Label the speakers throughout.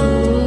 Speaker 1: Oh.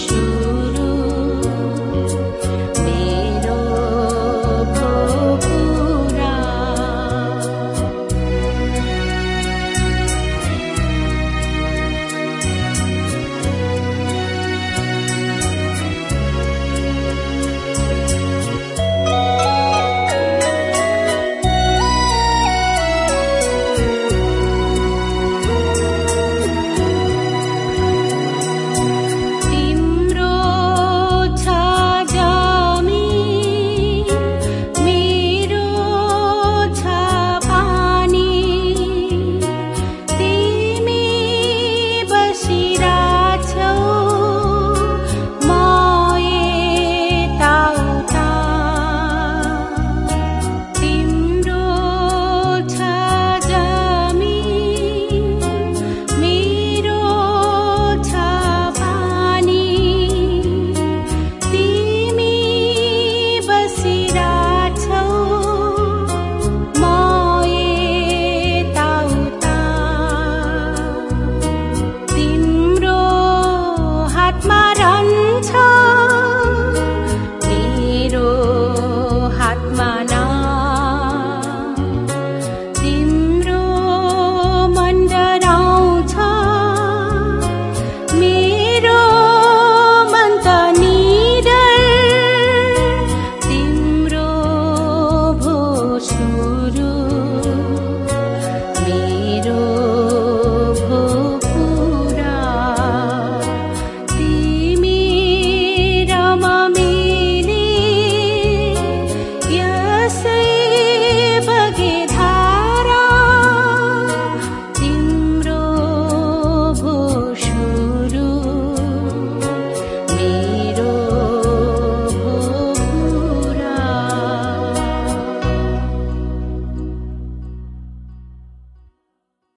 Speaker 1: show.